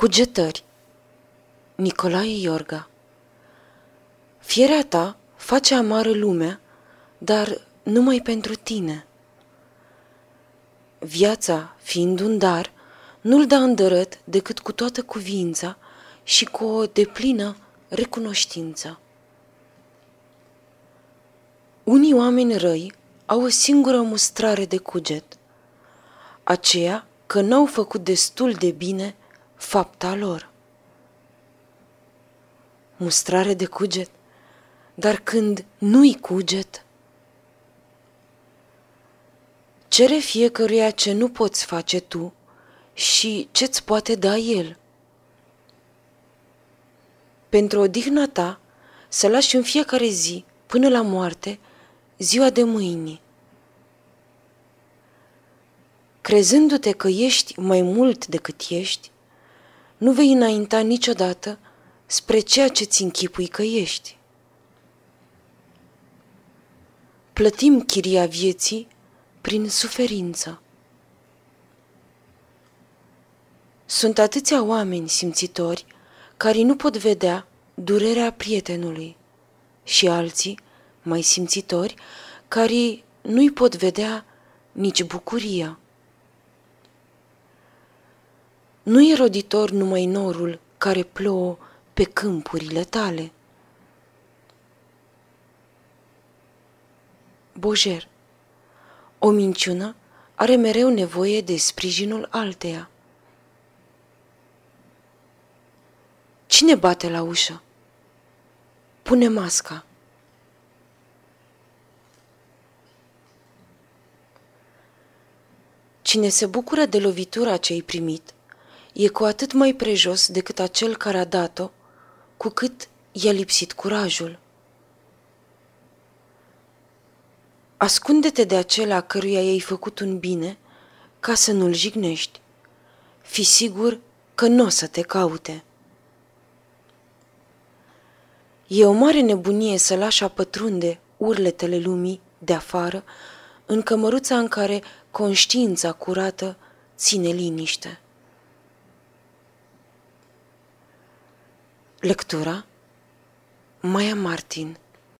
Cugetări Nicolae Iorga Fierea ta face amară lumea, dar numai pentru tine. Viața, fiind un dar, nu-l da îndărăt decât cu toată cuvința și cu o deplină recunoștință. Unii oameni răi au o singură mustrare de cuget, aceea că n-au făcut destul de bine fapta lor. Mustrare de cuget, dar când nu-i cuget, cere fiecăruia ce nu poți face tu și ce-ți poate da el. Pentru odihna ta, să lași în fiecare zi, până la moarte, ziua de mâine. Crezându-te că ești mai mult decât ești, nu vei înainta niciodată spre ceea ce ți închipui că ești. Plătim chiria vieții prin suferință. Sunt atâția oameni simțitori care nu pot vedea durerea prietenului și alții, mai simțitori, care nu-i pot vedea nici bucuria. Nu e roditor numai norul care plouă pe câmpurile tale. Bojer O minciună are mereu nevoie de sprijinul alteia. Cine bate la ușă? Pune masca. Cine se bucură de lovitura ce ai primit, e cu atât mai prejos decât acel care a dat-o, cu cât i-a lipsit curajul. Ascunde-te de acela căruia i-ai făcut un bine ca să nu-l jignești. Fi sigur că nu o să te caute. E o mare nebunie să lași a pătrunde urletele lumii de afară în cămăruța în care conștiința curată ține liniște. Lectura? Maia Martin